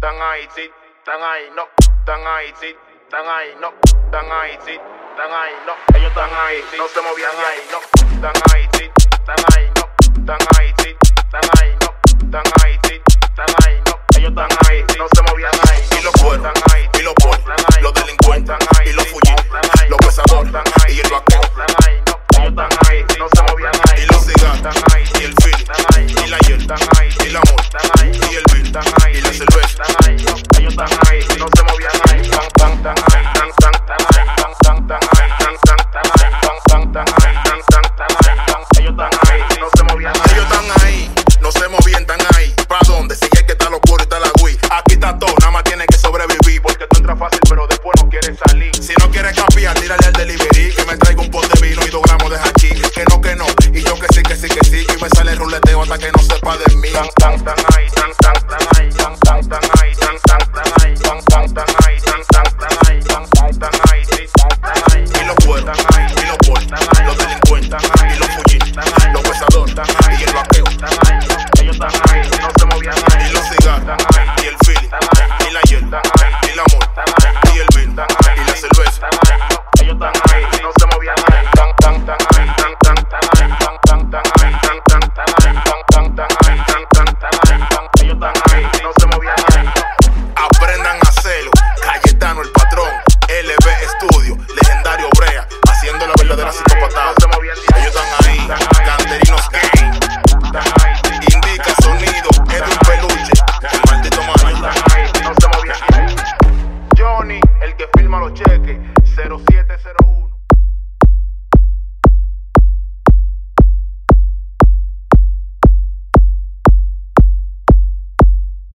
Están ahí, sí, están ahí, no. Están ahí, sí, están ahí, no. Están ahí, sí, están ahí, no. Ellos están ahí, sí, no se movían ahí, no. Están ahí, sí, están ahí, no. Están ahí, sí, están ahí, no. Están ahí, Ellos están ahí, no se movían ahí. Ahí, ahí, ahí, ahí, tan, que. Aquí está todo, nada más que sobrevivir. Porque tú entras fácil, pero después no quieres salir. Si no quieres tírale al delivery. Que me traiga un de vino y dos gramos de. Que no, que no. Y yo que sí, que sí, que sí. Y me sale el ruleteo hasta que no sepa de mí. Tan, tan, tan ahí, tan, tan, tan ahí, tan, tan, tan, y